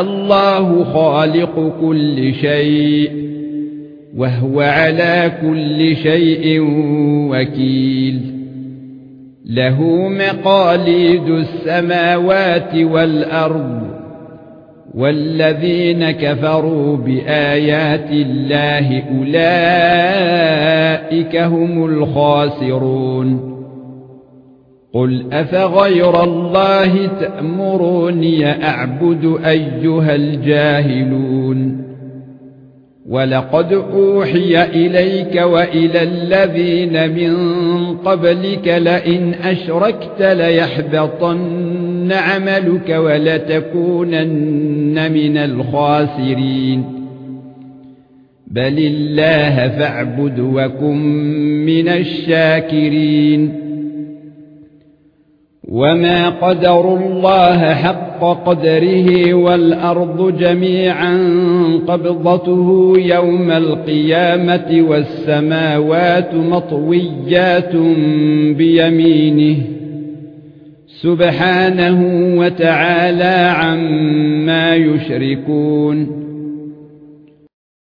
الله خالق كل شيء وهو على كل شيء وكيل. له مقاليد السماوات والأرض والذين كفروا بآيات الله أولئك هم الخاسرون. قل افغير الله تأمروني اعبد ايها الجاهلون ولقد اوحي اليك والى الذين من قبلك لئن اشركت ليحبطن عملك ولتكونن من الخاسرين بل الله فاعبد وكن من الشاكرين وما قدر الله حق قدره والارض جميعا قبضته يوم القيامه والسماوات مطويات بيمينه سبحانه وتعالى عما يشركون